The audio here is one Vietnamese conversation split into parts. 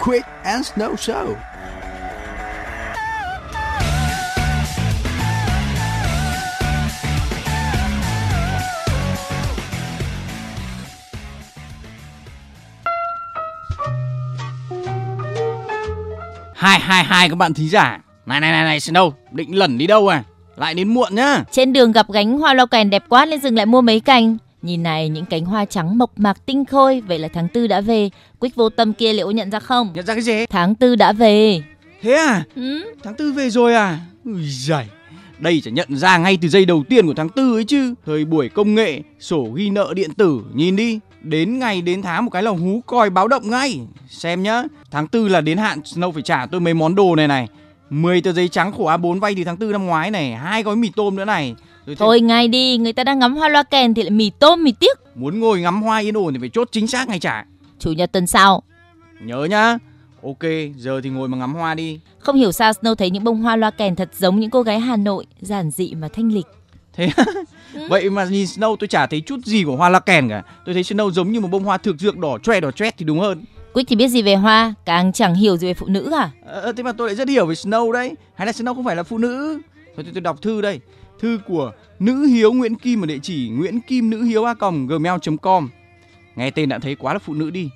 Quick and Snow Show. Hai hai hai các bạn thính giả. Này này này này Snow, định lẩn đi đâu à? Lại đến muộn nhá. Trên đường gặp gánh hoa lau kèn đẹp quá nên dừng lại mua mấy cành. Nhìn này những cánh hoa trắng mộc mạc tinh khôi, vậy là tháng tư đã về. Quýt vô tâm kia liệu nhận ra không? Nhận ra cái gì? Tháng tư đã về. Thế à? Ừ? Tháng tư về rồi à? Ui giời. Đây chỉ nhận ra ngay từ giây đầu tiên của tháng tư ấy chứ. Thời buổi công nghệ, sổ ghi nợ điện tử, nhìn đi. Đến ngày đến tháng một cái là hú còi báo động ngay. Xem nhá, tháng tư là đến hạn Snow phải trả tôi mấy món đồ này này. 10 tờ giấy trắng khổ A4 vay từ tháng tư năm ngoái này, hai gói mì tôm nữa này. Rồi Thôi ngay đi, người ta đang ngắm hoa loa kèn thì lại mì tôm mì tiếc. Muốn ngồi ngắm hoa yên ổn thì phải chốt chính xác ngay trả. Chủ nhật tuần sau. Nhớ nhá. Ok, giờ thì ngồi mà ngắm hoa đi. Không hiểu sao Snow thấy những bông hoa loa kèn thật giống những cô gái Hà Nội, giản dị mà thanh lịch. Thế Vậy mà nhìn Snow tôi chả thấy chút gì của hoa la kèn cả. Tôi thấy Snow giống như một bông hoa thực dược đỏ choe đỏ choét thì đúng hơn. Quýt thì biết gì về hoa, càng chẳng hiểu gì về phụ nữ à? Ờ, thế mà tôi lại rất hiểu về Snow đấy. Hay là Snow không phải là phụ nữ? Thôi tôi, tôi đọc thư đây. Thư của nữ hiếu Nguyễn Kim ở địa chỉ nguyễn kim nữ hiếu a gmail.com. Nghe tên đã thấy quá là phụ nữ đi.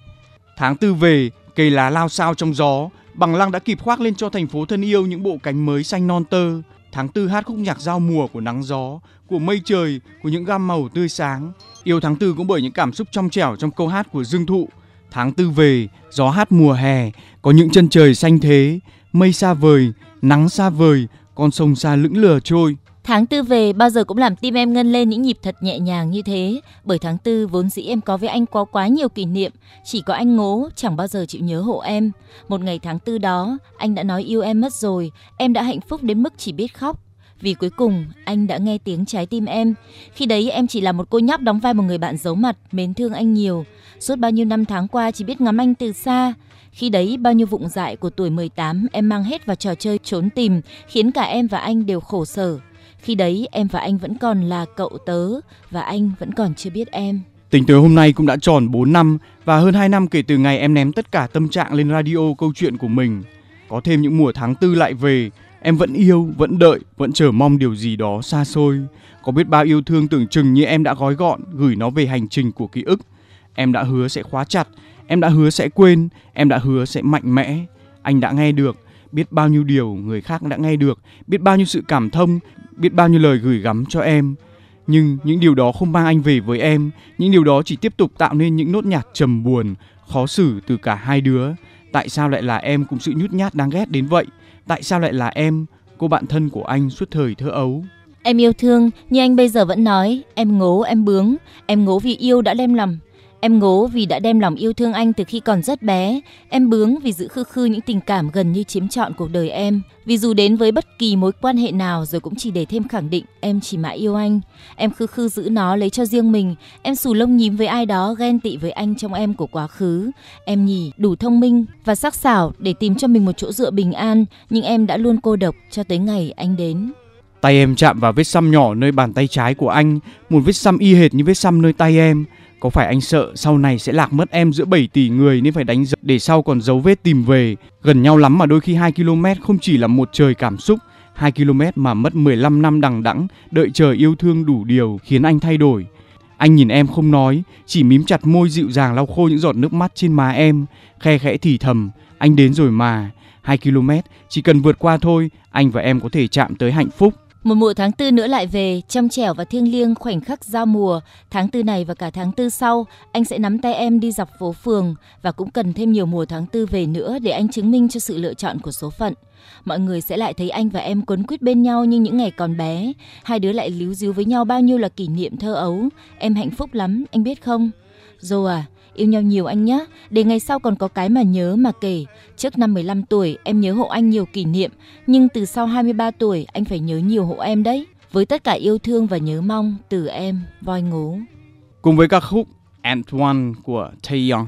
Tháng tư về, cây lá lao sao trong gió, bằng lăng đã kịp khoác lên cho thành phố thân yêu những bộ cánh mới xanh non tơ. Tháng tư hát khúc nhạc giao mùa của nắng gió, của mây trời, của những gam màu tươi sáng. Yêu tháng tư cũng bởi những cảm xúc trong trẻo trong câu hát của Dương Thụ. Tháng tư về, gió hát mùa hè, có những chân trời xanh thế, mây xa vời, nắng xa vời, con sông xa lững lờ trôi. Tháng tư về bao giờ cũng làm tim em ngân lên những nhịp thật nhẹ nhàng như thế. Bởi tháng tư vốn dĩ em có với anh có quá nhiều kỷ niệm. Chỉ có anh ngố chẳng bao giờ chịu nhớ hộ em. Một ngày tháng tư đó, anh đã nói yêu em mất rồi. Em đã hạnh phúc đến mức chỉ biết khóc. Vì cuối cùng anh đã nghe tiếng trái tim em. Khi đấy em chỉ là một cô nhóc đóng vai một người bạn giấu mặt, mến thương anh nhiều. Suốt bao nhiêu năm tháng qua chỉ biết ngắm anh từ xa. Khi đấy bao nhiêu vụng dại của tuổi 18 em mang hết vào trò chơi trốn tìm, khiến cả em và anh đều khổ sở. Khi đấy em và anh vẫn còn là cậu tớ và anh vẫn còn chưa biết em. Tính tới hôm nay cũng đã tròn 4 năm và hơn 2 năm kể từ ngày em ném tất cả tâm trạng lên radio câu chuyện của mình. Có thêm những mùa tháng tư lại về, em vẫn yêu, vẫn đợi, vẫn chờ mong điều gì đó xa xôi. Có biết bao yêu thương tưởng chừng như em đã gói gọn gửi nó về hành trình của ký ức. Em đã hứa sẽ khóa chặt, em đã hứa sẽ quên, em đã hứa sẽ mạnh mẽ. Anh đã nghe được, biết bao nhiêu điều người khác đã nghe được, biết bao nhiêu sự cảm thông, biết bao nhiêu lời gửi gắm cho em. Nhưng những điều đó không mang anh về với em, những điều đó chỉ tiếp tục tạo nên những nốt nhạc trầm buồn, khó xử từ cả hai đứa. Tại sao lại là em cùng sự nhút nhát đáng ghét đến vậy? Tại sao lại là em, cô bạn thân của anh suốt thời thơ ấu? Em yêu thương, như anh bây giờ vẫn nói, em ngố, em bướng, em ngố vì yêu đã đem lòng, Em ngố vì đã đem lòng yêu thương anh từ khi còn rất bé. Em bướng vì giữ khư khư những tình cảm gần như chiếm trọn cuộc đời em. Vì dù đến với bất kỳ mối quan hệ nào rồi cũng chỉ để thêm khẳng định em chỉ mãi yêu anh. Em khư khư giữ nó lấy cho riêng mình. Em xù lông nhím với ai đó ghen tị với anh trong em của quá khứ. Em nhỉ đủ thông minh và sắc sảo để tìm cho mình một chỗ dựa bình an. Nhưng em đã luôn cô độc cho tới ngày anh đến. Tay em chạm vào vết xăm nhỏ nơi bàn tay trái của anh, một vết xăm y hệt như vết xăm nơi tay em. Có phải anh sợ sau này sẽ lạc mất em giữa 7 tỷ người nên phải đánh dấu để sau còn dấu vết tìm về? Gần nhau lắm mà đôi khi 2 km không chỉ là một trời cảm xúc, 2 km mà mất 15 năm đằng đẵng đợi chờ yêu thương đủ điều khiến anh thay đổi. Anh nhìn em không nói, chỉ mím chặt môi dịu dàng lau khô những giọt nước mắt trên má em, khe khẽ thì thầm, anh đến rồi mà. 2 km chỉ cần vượt qua thôi, anh và em có thể chạm tới hạnh phúc. Một mùa tháng tư nữa lại về, trong trẻo và thiêng liêng khoảnh khắc giao mùa. Tháng tư này và cả tháng tư sau, anh sẽ nắm tay em đi dọc phố phường và cũng cần thêm nhiều mùa tháng tư về nữa để anh chứng minh cho sự lựa chọn của số phận. Mọi người sẽ lại thấy anh và em quấn quýt bên nhau như những ngày còn bé. Hai đứa lại líu díu với nhau bao nhiêu là kỷ niệm thơ ấu. Em hạnh phúc lắm, anh biết không? Dô à, Yêu nhau nhiều anh nhé, để ngày sau còn có cái mà nhớ mà kể. Trước năm 15 tuổi em nhớ hộ anh nhiều kỷ niệm, nhưng từ sau 23 tuổi anh phải nhớ nhiều hộ em đấy. Với tất cả yêu thương và nhớ mong từ em, voi ngố. Cùng với ca khúc Antoine của Taeyong.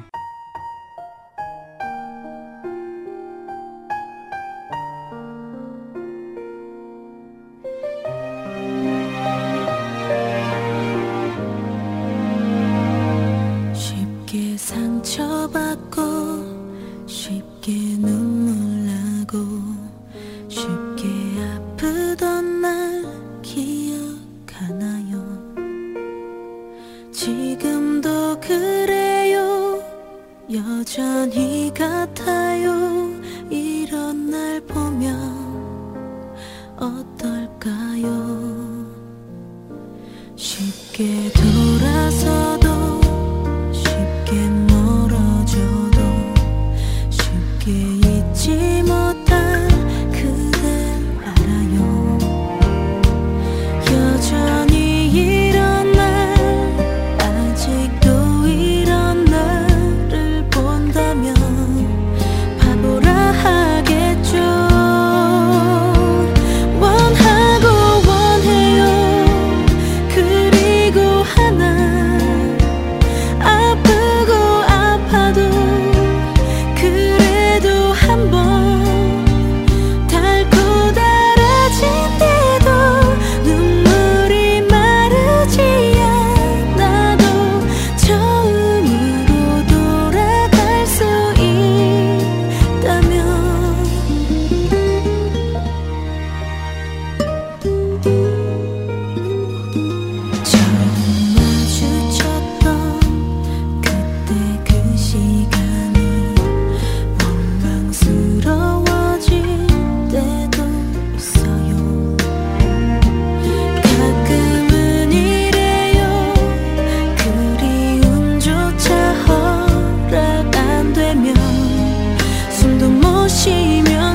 보시면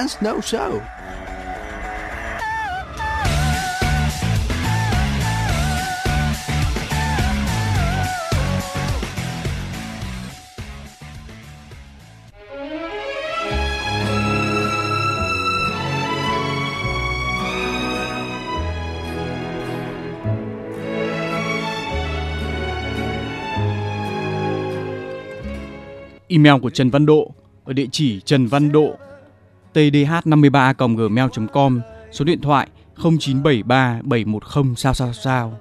dance, no show. email của Trần Văn Độ ở địa chỉ trần văn độ tdh53@gmail.com, số điện thoại 0973 710 sao sao sao.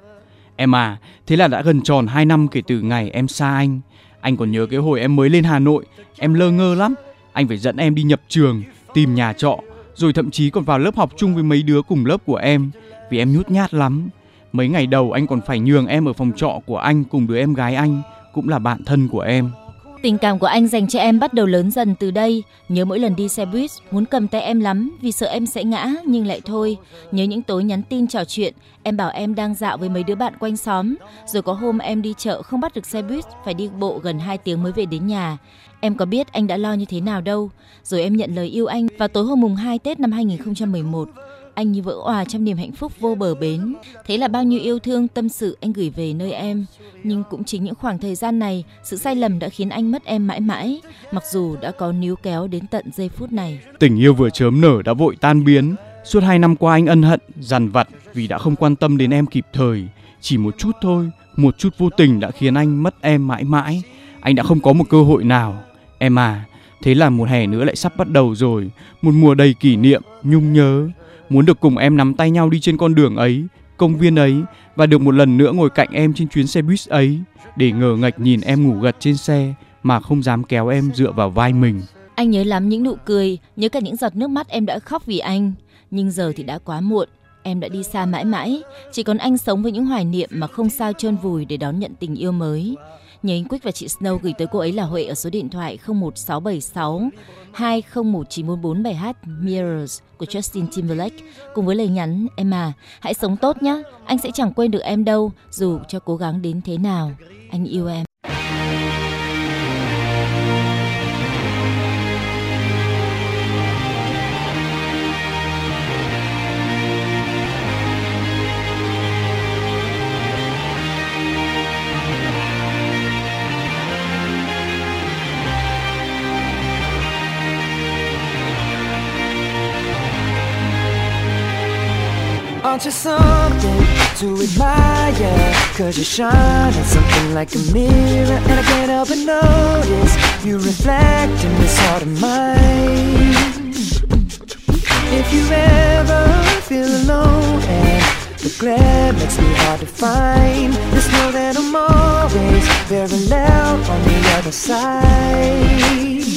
Em à, thế là đã gần tròn 2 năm kể từ ngày em xa anh. Anh còn nhớ cái hồi em mới lên Hà Nội, em lơ ngơ lắm. Anh phải dẫn em đi nhập trường, tìm nhà trọ, rồi thậm chí còn vào lớp học chung với mấy đứa cùng lớp của em, vì em nhút nhát lắm. Mấy ngày đầu anh còn phải nhường em ở phòng trọ của anh cùng đứa em gái anh, cũng là bạn thân của em. Tình cảm của anh dành cho em bắt đầu lớn dần từ đây. Nhớ mỗi lần đi xe buýt, muốn cầm tay em lắm vì sợ em sẽ ngã, nhưng lại thôi. Nhớ những tối nhắn tin trò chuyện, em bảo em đang dạo với mấy đứa bạn quanh xóm. Rồi có hôm em đi chợ không bắt được xe buýt, phải đi bộ gần 2 tiếng mới về đến nhà. Em có biết anh đã lo như thế nào đâu. Rồi em nhận lời yêu anh vào tối hôm mùng 2 Tết năm 2011 anh như vỡ òa trong niềm hạnh phúc vô bờ bến. Thế là bao nhiêu yêu thương tâm sự anh gửi về nơi em. Nhưng cũng chính những khoảng thời gian này, sự sai lầm đã khiến anh mất em mãi mãi, mặc dù đã có níu kéo đến tận giây phút này. Tình yêu vừa chớm nở đã vội tan biến. Suốt hai năm qua anh ân hận, dằn vặt vì đã không quan tâm đến em kịp thời. Chỉ một chút thôi, một chút vô tình đã khiến anh mất em mãi mãi. Anh đã không có một cơ hội nào. Em à, thế là một hè nữa lại sắp bắt đầu rồi. Một mùa đầy kỷ niệm, nhung nhớ muốn được cùng em nắm tay nhau đi trên con đường ấy, công viên ấy và được một lần nữa ngồi cạnh em trên chuyến xe buýt ấy để ngờ ngạch nhìn em ngủ gật trên xe mà không dám kéo em dựa vào vai mình. Anh nhớ lắm những nụ cười, nhớ cả những giọt nước mắt em đã khóc vì anh. Nhưng giờ thì đã quá muộn, em đã đi xa mãi mãi, chỉ còn anh sống với những hoài niệm mà không sao trơn vùi để đón nhận tình yêu mới. Nhờ anh quyết và chị Snow gửi tới cô ấy là Huệ ở số điện thoại 01676 201944 Mirrors của Justin Timberlake. Cùng với lời nhắn em à hãy sống tốt nhé anh sẽ chẳng quên được em đâu, dù cho cố gắng đến thế nào, anh yêu em. Aren't you something to admire? Cause you shine at something like a mirror? And I can't help but notice You reflect in this heart of mine. If you ever feel alone and the glare makes me hard to find Just know that I'm always parallel on the other side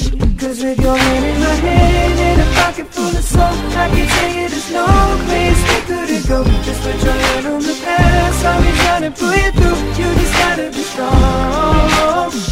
Cause with your hand in my hand and a pocket full of soap I can tell you there's no place we couldn't go. Just put your hand on the past I'll be trying to pull you through. You just gotta be strong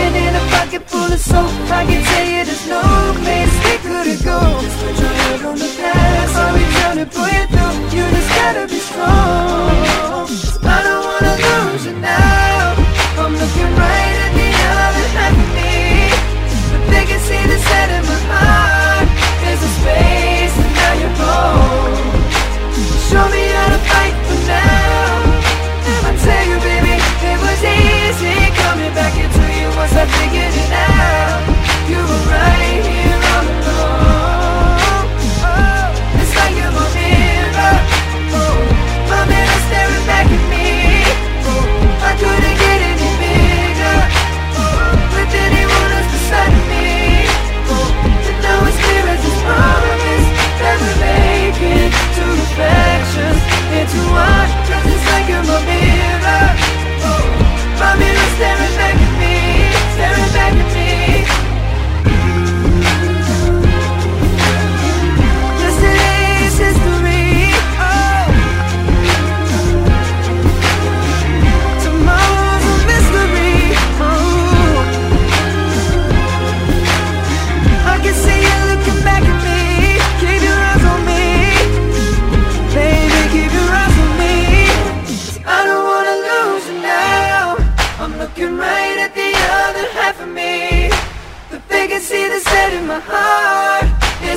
And a pocket full of soap. I can tell you there's no place we couldn't go Just put your head on the past I'll be trying to pull you through. You just gotta be strong. I don't wanna lose you now. I'm looking right at the other half of me But they can see the set in my heart I figured it out. You were right here.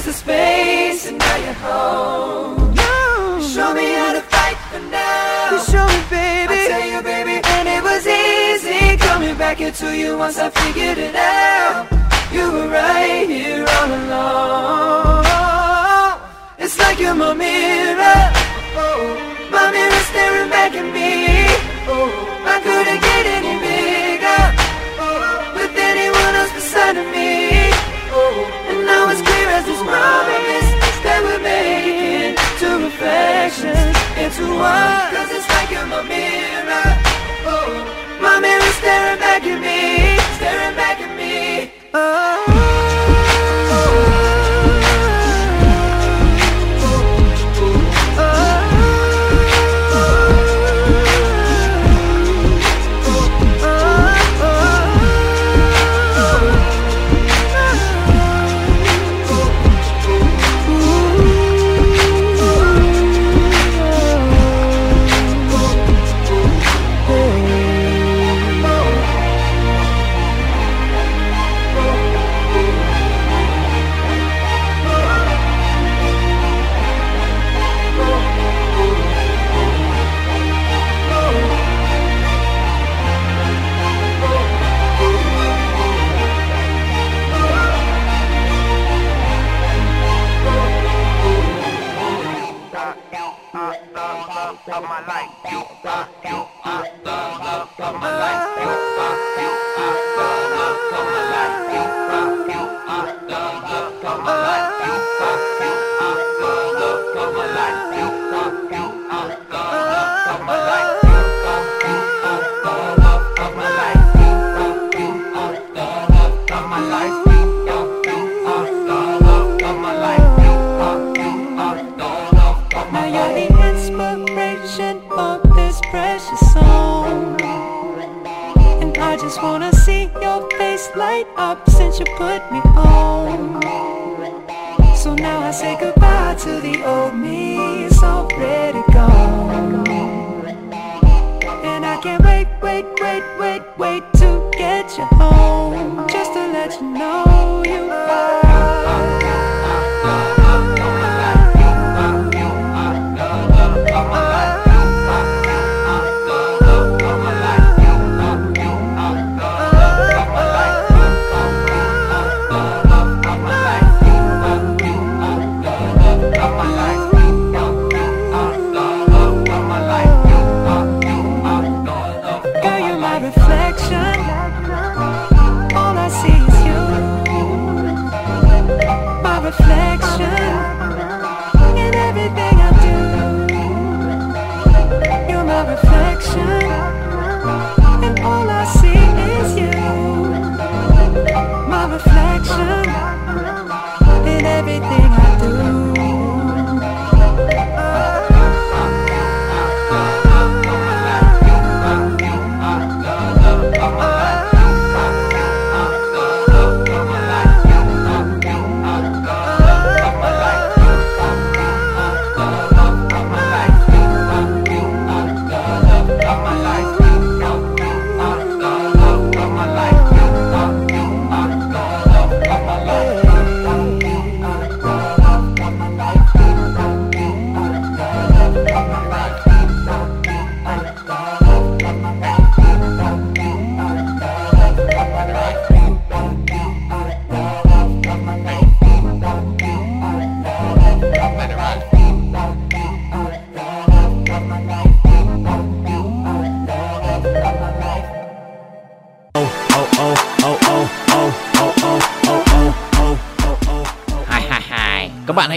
The space, and now you're home. You show me how to fight for now. You show me, baby. I tell you, baby, and it was easy coming back into you once I figured it out. You were right here all along. It's like you're my mirror. Oh, my mirror staring back at me. Oh, I couldn't get any bigger oh, with anyone else beside of me. Promise that we're making two reflections into one. Cause it's like you're my mirror. Oh, my mirror staring back at me, staring back at me. Now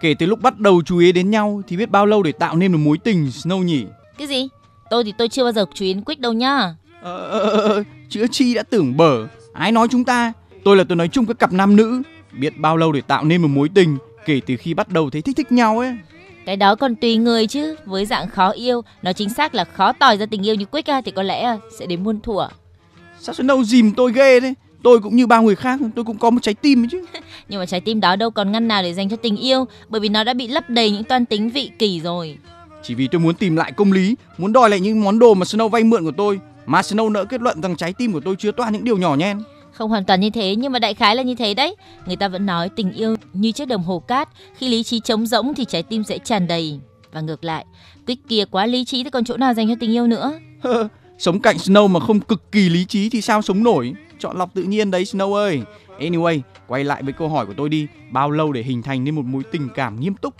kể từ lúc bắt đầu chú ý đến nhau thì biết bao lâu để tạo nên một mối tình Snow nhỉ? Cái gì? Tôi thì tôi chưa bao giờ chú ý đến Quick đâu nhá. Ờ, ờ, ờ, ờ, chữa chi đã tưởng bở ai nói chúng ta tôi là tôi nói chung các cặp nam nữ biết bao lâu để tạo nên một mối tình kể từ khi bắt đầu thấy thích thích nhau ấy Cái đó còn tùy người chứ. Với dạng khó yêu, nó chính xác là khó tỏi ra tình yêu như Quick thì có lẽ sẽ đến muôn thuở. sao Snow dìm tôi ghê thế tôi cũng như bao người khác tôi cũng có một trái tim ấy chứ Nhưng mà trái tim đó đâu còn ngăn nào để dành cho tình yêu, bởi vì nó đã bị lấp đầy những toan tính vị kỷ rồi. chỉ vì tôi muốn tìm lại công lý muốn đòi lại những món đồ mà Snow vay mượn của tôi mà Snow nỡ kết luận rằng trái tim của tôi chứa toàn những điều nhỏ nhen Không hoàn toàn như thế nhưng mà đại khái là như thế đấy. Người ta vẫn nói tình yêu như chiếc đồng hồ cát, khi lý trí trống rỗng thì trái tim sẽ tràn đầy. Và ngược lại, Quick kia quá lý trí thì còn chỗ nào dành cho tình yêu nữa. sống cạnh Snow mà không cực kỳ lý trí thì sao sống nổi chọn lọc tự nhiên đấy Snow ơi. Anyway quay lại với câu hỏi của tôi đi. Bao lâu để hình thành nên một mối tình cảm nghiêm túc?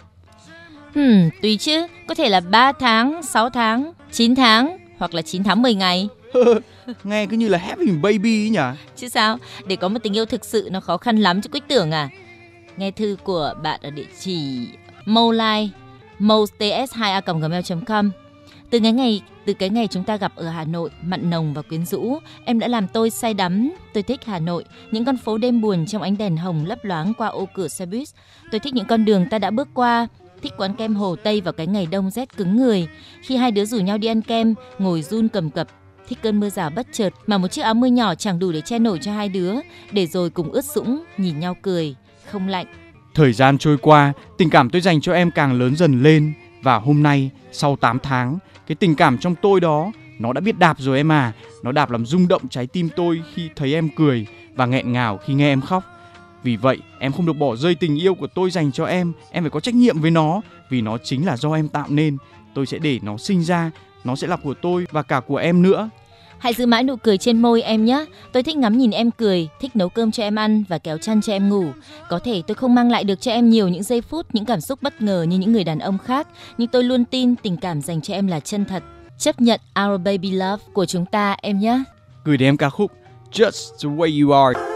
Hmm, tùy chứ, có thể là 3 tháng, 6 tháng, 9 tháng hoặc là 9 tháng 10 ngày. nghe cứ như là having baby ấy nhỉ? Chứ sao, để có một tình yêu thực sự nó khó khăn lắm chứ Quick tưởng à. Nghe thư của bạn ở địa chỉ molai mots2a.gmail.com từ cái ngày từ cái ngày chúng ta gặp ở Hà Nội, mặn nồng và quyến rũ, em đã làm tôi say đắm. Tôi thích Hà Nội, những con phố đêm buồn trong ánh đèn hồng lấp loáng qua ô cửa xe buýt. Tôi thích những con đường ta đã bước qua, thích quán kem Hồ Tây vào cái ngày đông rét cứng người. Khi hai đứa rủ nhau đi ăn kem, ngồi run cầm cập, thích cơn mưa rào bất chợt mà một chiếc áo mưa nhỏ chẳng đủ để che nổi cho hai đứa, để rồi cùng ướt sũng nhìn nhau cười, không lạnh. Thời gian trôi qua, tình cảm tôi dành cho em càng lớn dần lên và hôm nay sau 8 tháng, cái tình cảm trong tôi đó nó đã biết đạp rồi em à, nó đạp làm rung động trái tim tôi khi thấy em cười và nghẹn ngào khi nghe em khóc. Vì vậy, em không được bỏ rơi tình yêu của tôi dành cho em, em phải có trách nhiệm với nó vì nó chính là do em tạo nên. Tôi sẽ để nó sinh ra, nó sẽ là của tôi và cả của em nữa. Hãy giữ mãi nụ cười trên môi em nhé. Tôi thích ngắm nhìn em cười, thích nấu cơm cho em ăn và kéo chăn cho em ngủ. Có thể tôi không mang lại được cho em nhiều những giây phút, những cảm xúc bất ngờ như những người đàn ông khác, nhưng tôi luôn tin tình cảm dành cho em là chân thật. Chấp nhận Our Baby Love của chúng ta em nhé. Gửi đến em ca khúc Just the way you are.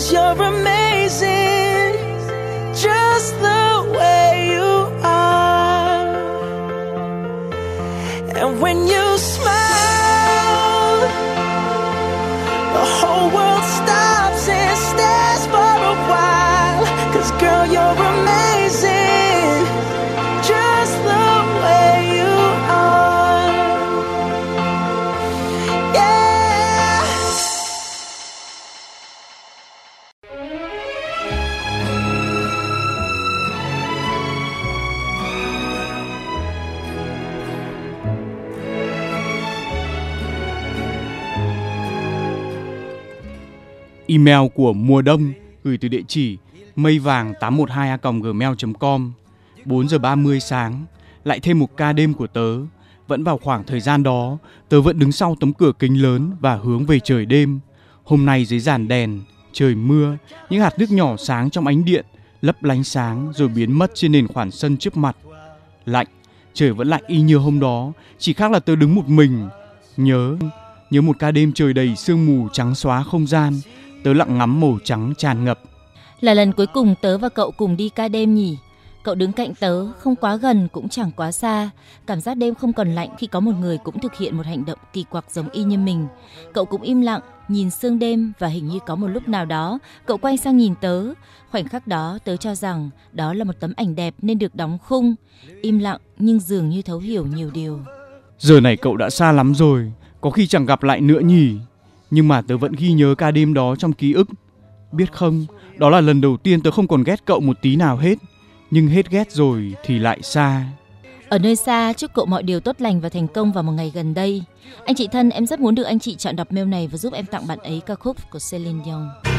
Cause you're amazing, just the Email của mùa đông gửi từ địa chỉ mây vàng 812 gmail.com 4 giờ 30 sáng, lại thêm một ca đêm của tớ. Vẫn vào khoảng thời gian đó, tớ vẫn đứng sau tấm cửa kính lớn và hướng về trời đêm. Hôm nay dưới dàn đèn, trời mưa, những hạt nước nhỏ sáng trong ánh điện lấp lánh sáng rồi biến mất trên nền khoảng sân trước mặt. Lạnh, trời vẫn lạnh y như hôm đó, chỉ khác là tớ đứng một mình. Nhớ nhớ một ca đêm trời đầy sương mù trắng xóa không gian tớ lặng ngắm màu trắng tràn ngập Là lần cuối cùng tớ và cậu cùng đi ca đêm nhỉ? Cậu đứng cạnh tớ, không quá gần cũng chẳng quá xa. Cảm giác đêm không còn lạnh khi có một người cũng thực hiện một hành động kỳ quặc giống y như mình. Cậu cũng im lặng, nhìn sương đêm và hình như có một lúc nào đó, cậu quay sang nhìn tớ. Khoảnh khắc đó tớ cho rằng đó là một tấm ảnh đẹp nên được đóng khung. Im lặng nhưng dường như thấu hiểu nhiều điều. giờ này cậu đã xa lắm rồi có khi chẳng gặp lại nữa nhỉ nhưng mà tớ vẫn ghi nhớ ca đêm đó trong ký ức biết không đó là lần đầu tiên tớ không còn ghét cậu một tí nào hết nhưng hết ghét rồi thì lại xa Ở nơi xa, chúc cậu mọi điều tốt lành và thành công vào một ngày gần đây. Anh chị thân, em rất muốn được anh chị chọn đọc mail này và giúp em tặng bạn ấy ca khúc của Celine Dion.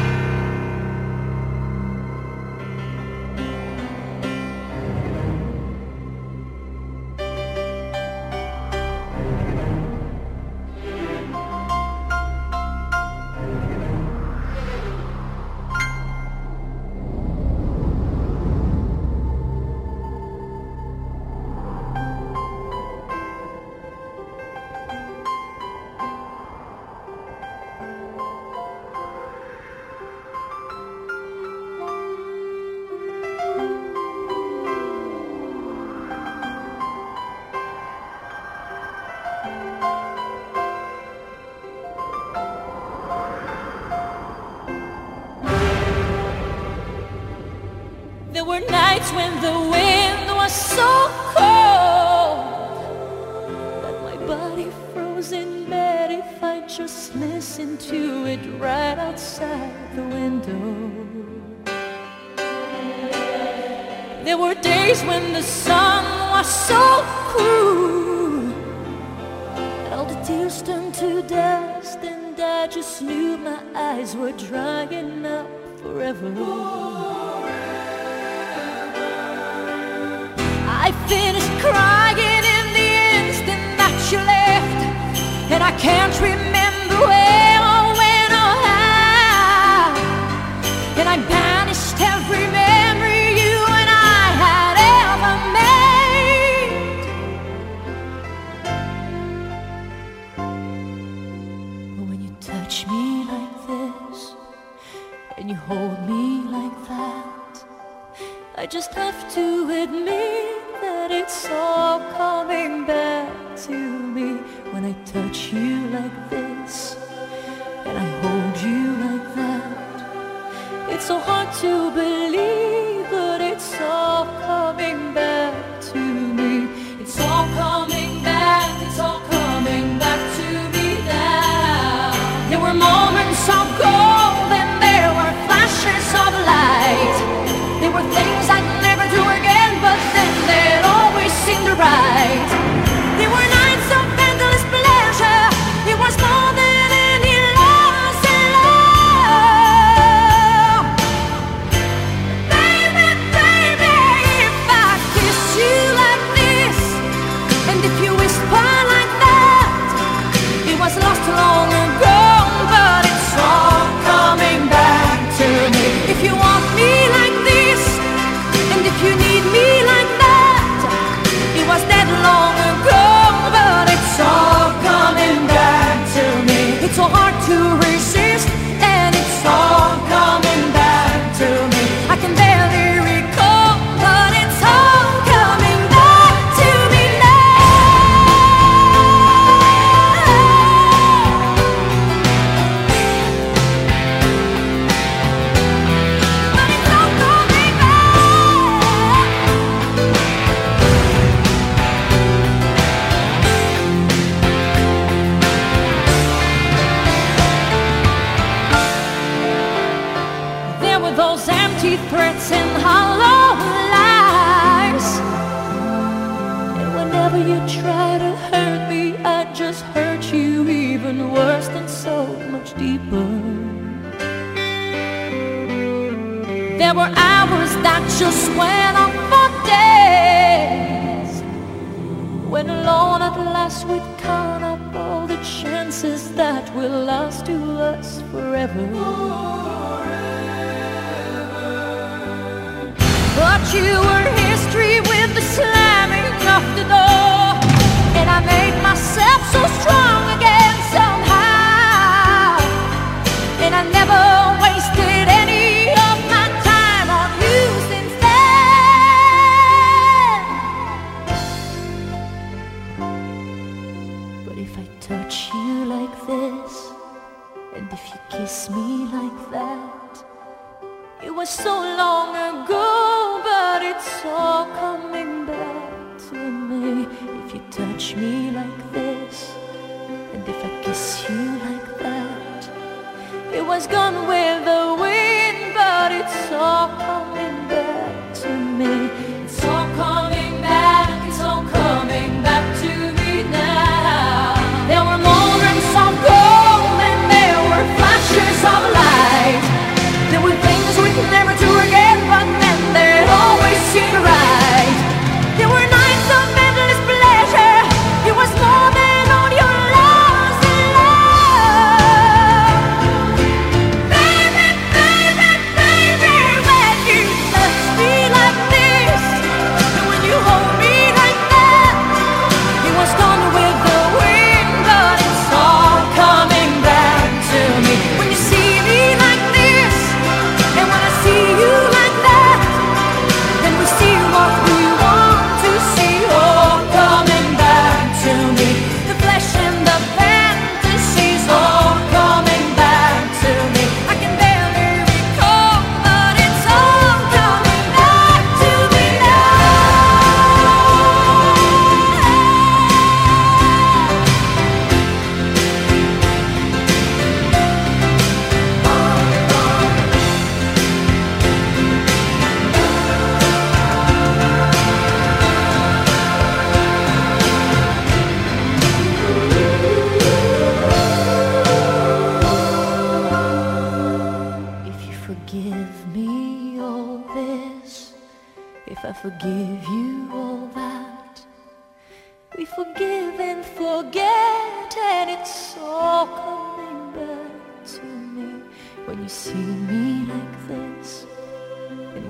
I can't remember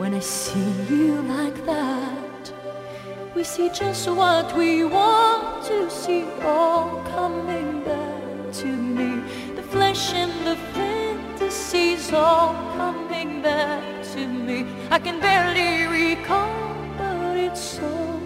When I see you like that, we see just what we want to see all coming back to me. The flesh and the fantasies all coming back to me. I can barely recall, but it's so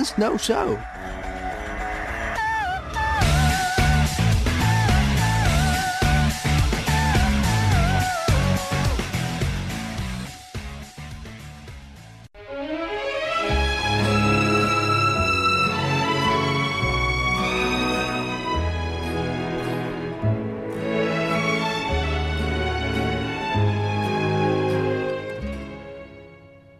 dance, no show.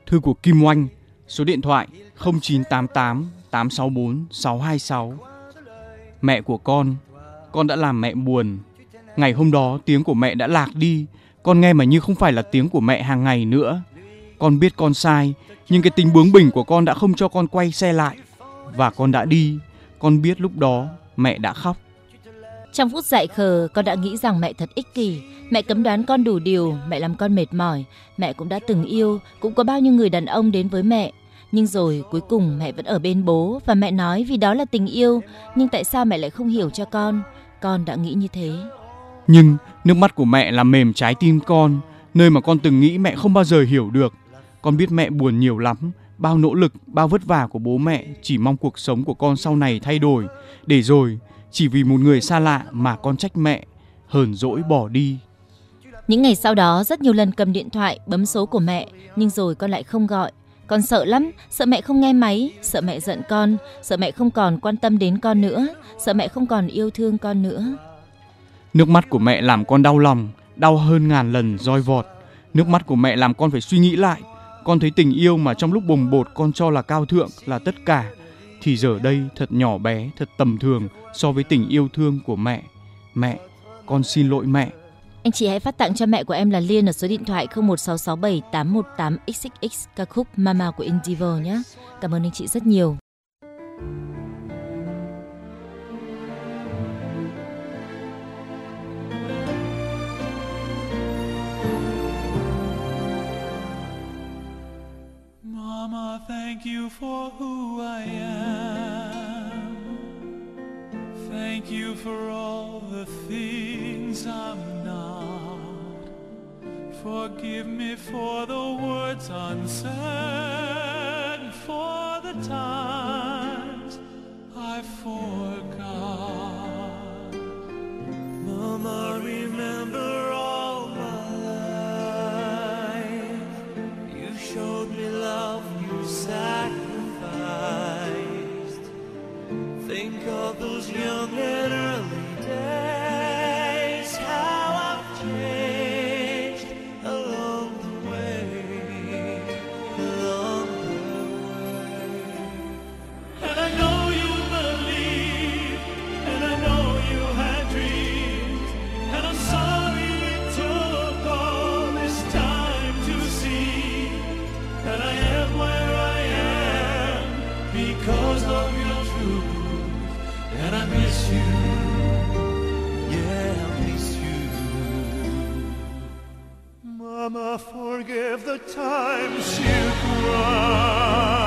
thư của Kim Oanh số điện thoại 0988 864 626. Mẹ của con, con đã làm mẹ buồn. Ngày hôm đó tiếng của mẹ đã lạc đi, con nghe mà như không phải là tiếng của mẹ hàng ngày nữa. Con biết con sai, nhưng cái tính bướng bỉnh của con đã không cho con quay xe lại và con đã đi. Con biết lúc đó mẹ đã khóc. Trong phút dại khờ, con đã nghĩ rằng mẹ thật ích kỷ. Mẹ cấm đoán con đủ điều, mẹ làm con mệt mỏi. Mẹ cũng đã từng yêu, cũng có bao nhiêu người đàn ông đến với mẹ, nhưng rồi cuối cùng mẹ vẫn ở bên bố và mẹ nói vì đó là tình yêu nhưng tại sao mẹ lại không hiểu cho con? Con đã nghĩ như thế. Nhưng nước mắt của mẹ làm mềm trái tim con nơi mà con từng nghĩ mẹ không bao giờ hiểu được. Con biết mẹ buồn nhiều lắm bao nỗ lực bao vất vả của bố mẹ chỉ mong cuộc sống của con sau này thay đổi. Để rồi chỉ vì một người xa lạ mà con trách mẹ hờn dỗi bỏ đi. Những ngày sau đó rất nhiều lần cầm điện thoại bấm số của mẹ nhưng rồi con lại không gọi. Con sợ lắm, sợ mẹ không nghe máy, sợ mẹ giận con, sợ mẹ không còn quan tâm đến con nữa, sợ mẹ không còn yêu thương con nữa. Nước mắt của mẹ làm con đau lòng, đau hơn ngàn lần roi vọt. Nước mắt của mẹ làm con phải suy nghĩ lại. Con thấy tình yêu mà trong lúc bồng bột con cho là cao thượng, là tất cả, thì giờ đây thật nhỏ bé, thật tầm thường so với tình yêu thương của mẹ. Mẹ, con xin lỗi mẹ. Anh chị hãy phát tặng cho mẹ của em là Liên ở số điện thoại 016678188xxx ca khúc Mama của Indivo nhé. Cảm ơn anh chị rất nhiều. Mama, thank you for who I am. Thank you for all the things I'm not. Forgive me for the words unsaid, for the times I forgot. Mama, of those young and forgive the times you cried.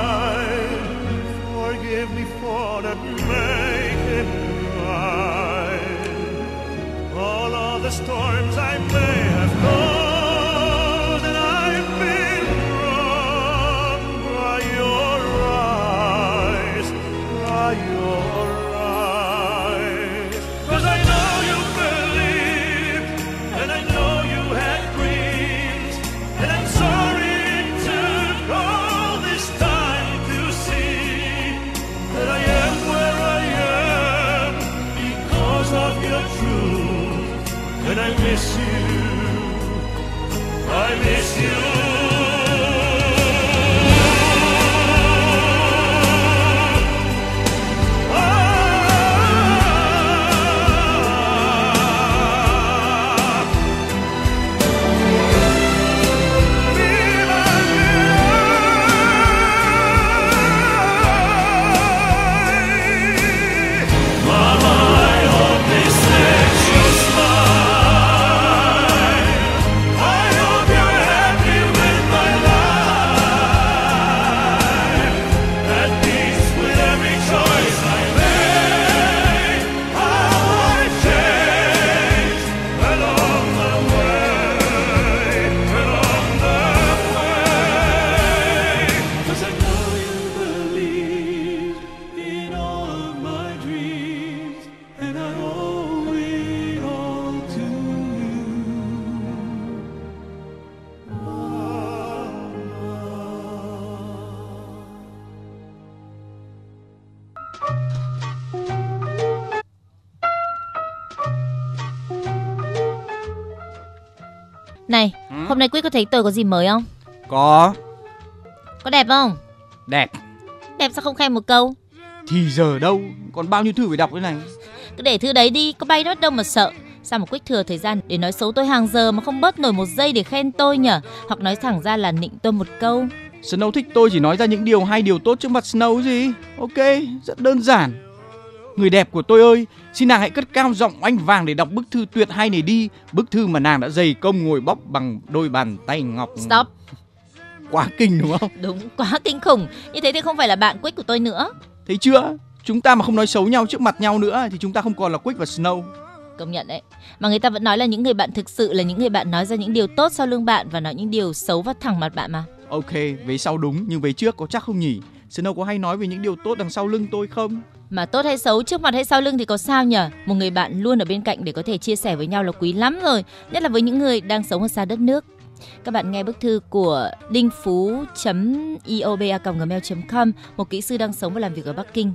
Thấy tôi có gì mới không? Có, Có đẹp không? đẹp. Đẹp sao không khen một câu? Thì giờ đâu, còn bao nhiêu thư phải đọc thế này. Cứ để thư đấy đi, có bay nót đâu mà sợ. Sao mà Quyết thừa thời gian để nói xấu tôi hàng giờ mà không bớt nổi một giây để khen tôi nhở? Hoặc nói thẳng ra là nịnh tôi một câu. Snow thích tôi chỉ nói ra những điều hay điều tốt trước mặt Snow gì. Ok, rất đơn giản. Người đẹp của tôi ơi, xin nàng hãy cất cao giọng oanh vàng để đọc bức thư tuyệt hay này đi. Bức thư mà nàng đã dày công ngồi bóc bằng đôi bàn tay ngọc. Stop. Quá kinh đúng không? Đúng, quá kinh khủng. Như thế thì không phải là bạn Quyết của tôi nữa. Thấy chưa? Chúng ta mà không nói xấu nhau trước mặt nhau nữa thì chúng ta không còn là Quick và Snow. công nhận đấy mà người ta vẫn nói là những người bạn thực sự là những người bạn nói ra những điều tốt sau lưng bạn và nói những điều xấu vào thẳng mặt bạn mà Ok, về sau đúng nhưng về trước có chắc không nhỉ? Snow có hay nói về những điều tốt đằng sau lưng tôi không? Mà tốt hay xấu, trước mặt hay sau lưng thì có sao nhở một người bạn luôn ở bên cạnh để có thể chia sẻ với nhau là quý lắm rồi, nhất là với những người đang sống ở xa đất nước. Các bạn nghe bức thư của đinh phú ioba gmail com, một kỹ sư đang sống và làm việc ở bắc kinh.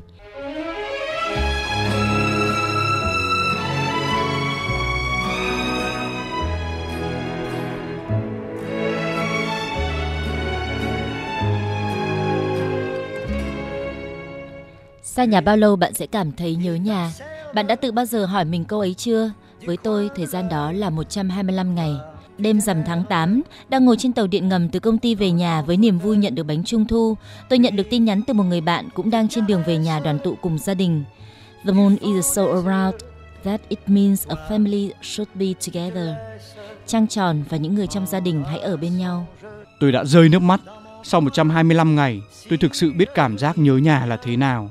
Xa nhà bao lâu bạn sẽ cảm thấy nhớ nhà? Bạn đã tự bao giờ hỏi mình câu ấy chưa? Với tôi, thời gian đó là 125 ngày. Đêm rằm tháng 8, đang ngồi trên tàu điện ngầm từ công ty về nhà với niềm vui nhận được bánh trung thu, tôi nhận được tin nhắn từ một người bạn cũng đang trên đường về nhà đoàn tụ cùng gia đình. The moon is so around that it means a family should be together. Trăng tròn và những người trong gia đình hãy ở bên nhau. Tôi đã rơi nước mắt. Sau 125 ngày, tôi thực sự biết cảm giác nhớ nhà là thế nào.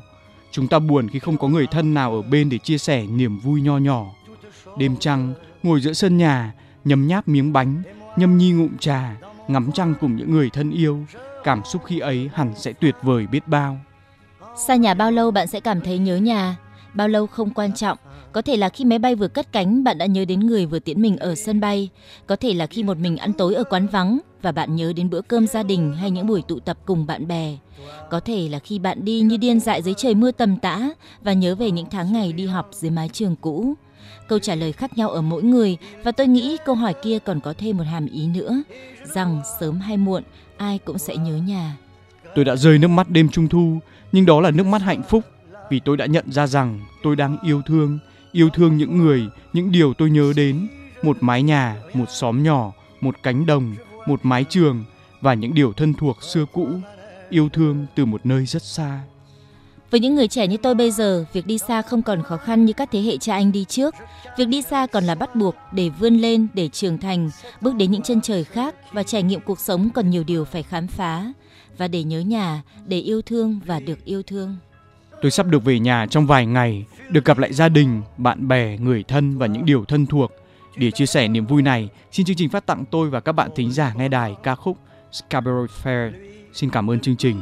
Chúng ta buồn khi không có người thân nào ở bên để chia sẻ niềm vui nho nhỏ. Đêm trăng, ngồi giữa sân nhà, nhấm nháp miếng bánh, nhâm nhi ngụm trà, ngắm trăng cùng những người thân yêu. Cảm xúc khi ấy hẳn sẽ tuyệt vời biết bao. Xa nhà bao lâu bạn sẽ cảm thấy nhớ nhà? Bao lâu không quan trọng, có thể là khi máy bay vừa cất cánh bạn đã nhớ đến người vừa tiễn mình ở sân bay, có thể là khi một mình ăn tối ở quán vắng và bạn nhớ đến bữa cơm gia đình hay những buổi tụ tập cùng bạn bè. Có thể là khi bạn đi như điên dại dưới trời mưa tầm tã và nhớ về những tháng ngày đi học dưới mái trường cũ. Câu trả lời khác nhau ở mỗi người và tôi nghĩ câu hỏi kia còn có thêm một hàm ý nữa, rằng sớm hay muộn ai cũng sẽ nhớ nhà. Tôi đã rơi nước mắt đêm trung thu, nhưng đó là nước mắt hạnh phúc vì tôi đã nhận ra rằng tôi đang yêu thương, yêu thương những người, những điều tôi nhớ đến, một mái nhà, một xóm nhỏ, một cánh đồng, một mái trường và những điều thân thuộc xưa cũ, yêu thương từ một nơi rất xa. Với những người trẻ như tôi bây giờ, việc đi xa không còn khó khăn như các thế hệ cha anh đi trước. Việc đi xa còn là bắt buộc để vươn lên, để trưởng thành, bước đến những chân trời khác và trải nghiệm cuộc sống còn nhiều điều phải khám phá. Và để nhớ nhà, để yêu thương và được yêu thương. Tôi sắp được về nhà trong vài ngày, được gặp lại gia đình, bạn bè, người thân và những điều thân thuộc. Để chia sẻ niềm vui này, xin chương trình phát tặng tôi và các bạn thính giả nghe đài ca khúc Scarborough Fair. Xin cảm ơn chương trình.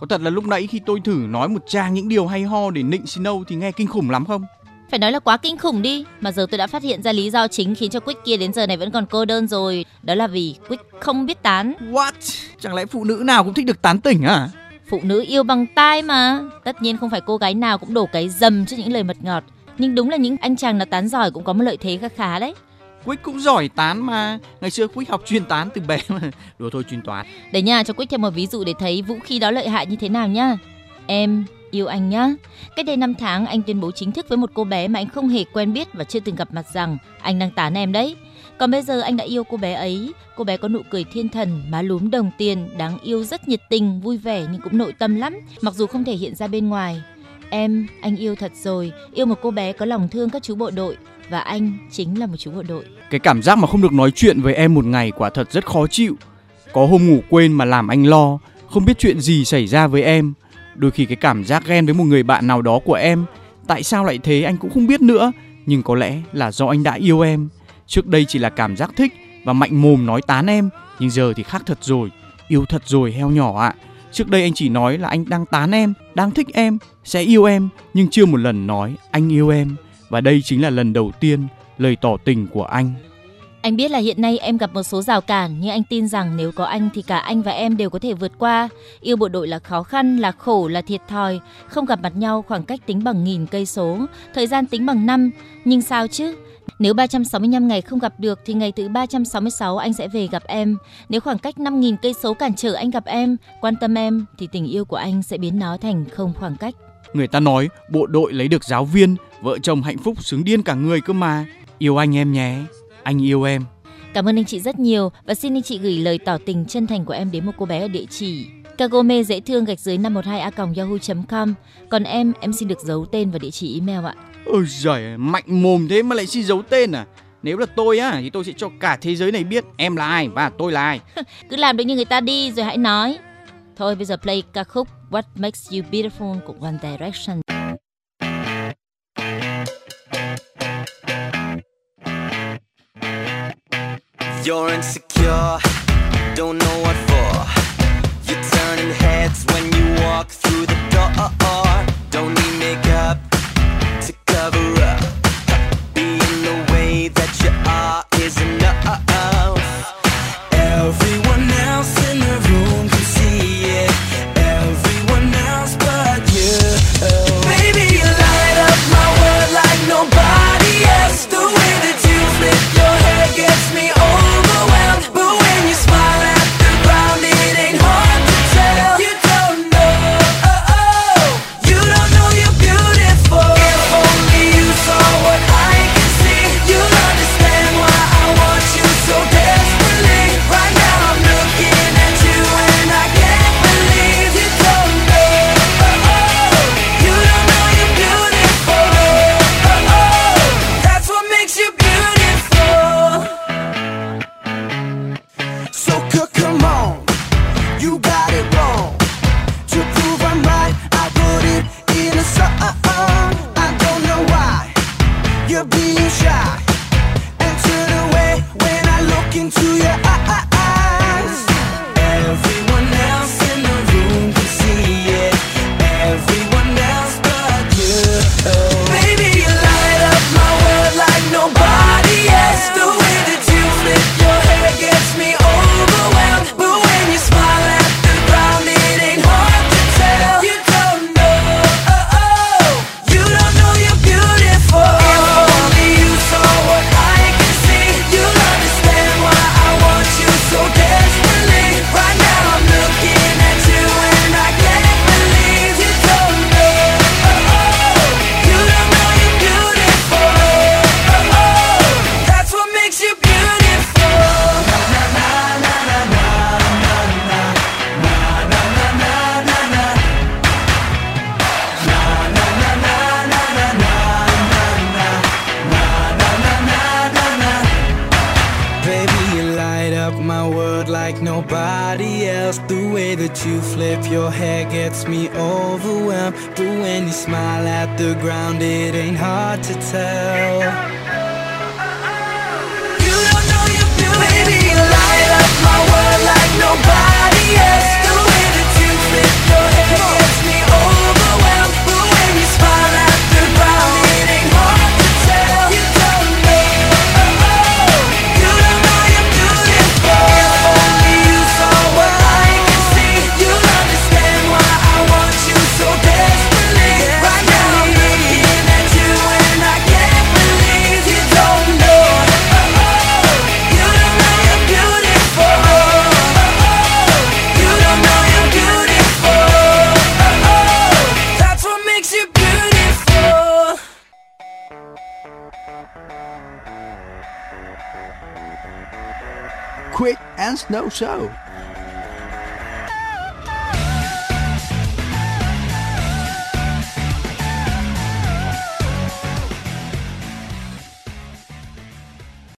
có thật là lúc nãy khi tôi thử nói một trang những điều hay ho để nịnh Snow thì nghe kinh khủng lắm không? Phải nói là quá kinh khủng đi, mà giờ tôi đã phát hiện ra lý do chính khiến cho Quick kia đến giờ này vẫn còn cô đơn rồi. Đó là vì Quick không biết tán. What? Chẳng lẽ phụ nữ nào cũng thích được tán tỉnh à? Phụ nữ yêu bằng tai mà. Tất nhiên không phải cô gái nào cũng đổ cái dầm trước những lời mật ngọt. Nhưng đúng là những anh chàng nào tán giỏi cũng có một lợi thế khá khá đấy. Quyết cũng giỏi tán mà. Ngày xưa Quyết học chuyên tán từ bé mà. Đùa thôi chuyên toán. Để nha, cho Quyết thêm một ví dụ để thấy vũ khí đó lợi hại như thế nào nhá. Em yêu anh nhá. Cách đây 5 tháng anh tuyên bố chính thức với một cô bé mà anh không hề quen biết và chưa từng gặp mặt rằng anh đang tán em đấy. Còn bây giờ anh đã yêu cô bé ấy, cô bé có nụ cười thiên thần, má lúm đồng tiền, đáng yêu rất nhiệt tình, vui vẻ nhưng cũng nội tâm lắm, mặc dù không thể hiện ra bên ngoài. Em, anh yêu thật rồi, yêu một cô bé có lòng thương các chú bộ đội và anh chính là một chú bộ đội. Cái cảm giác mà không được nói chuyện với em một ngày quả thật rất khó chịu. Có hôm ngủ quên mà làm anh lo, không biết chuyện gì xảy ra với em. Đôi khi cái cảm giác ghen với một người bạn nào đó của em, tại sao lại thế anh cũng không biết nữa. Nhưng có lẽ là do anh đã yêu em. Trước đây chỉ là cảm giác thích và mạnh mồm nói tán em, nhưng giờ thì khác thật rồi. Yêu thật rồi heo nhỏ ạ. Trước đây anh chỉ nói là anh đang tán em, đang thích em, sẽ yêu em, nhưng chưa một lần nói anh yêu em. Và đây chính là lần đầu tiên lời tỏ tình của anh. Anh biết là hiện nay em gặp một số rào cản nhưng anh tin rằng nếu có anh thì cả anh và em đều có thể vượt qua. Yêu bộ đội là khó khăn, là khổ, là thiệt thòi. Không gặp mặt nhau khoảng cách tính bằng nghìn cây số, thời gian tính bằng năm. Nhưng sao chứ? Nếu 365 ngày không gặp được thì ngày thứ 366 anh sẽ về gặp em. Nếu khoảng cách 5.000 cây số cản trở anh gặp em, quan tâm em thì tình yêu của anh sẽ biến nó thành không khoảng cách. Người ta nói bộ đội lấy được giáo viên, vợ chồng hạnh phúc sướng điên cả người cơ mà. Yêu anh em nhé, anh yêu em. Cảm ơn anh chị rất nhiều và xin anh chị gửi lời tỏ tình chân thành của em đến một cô bé ở địa chỉ Kagome dễ thương gạch dưới 512 a yahoo.com. Còn em, em xin được giấu tên và địa chỉ email ạ. Ôi giời, mạnh mồm thế mà lại xin giấu tên à? Nếu là tôi á thì tôi sẽ cho cả thế giới này biết em là ai và tôi là ai. Cứ làm được như người ta đi rồi hãy nói. Thôi bây giờ play ca khúc What Makes You Beautiful của One Direction. You're insecure, don't know what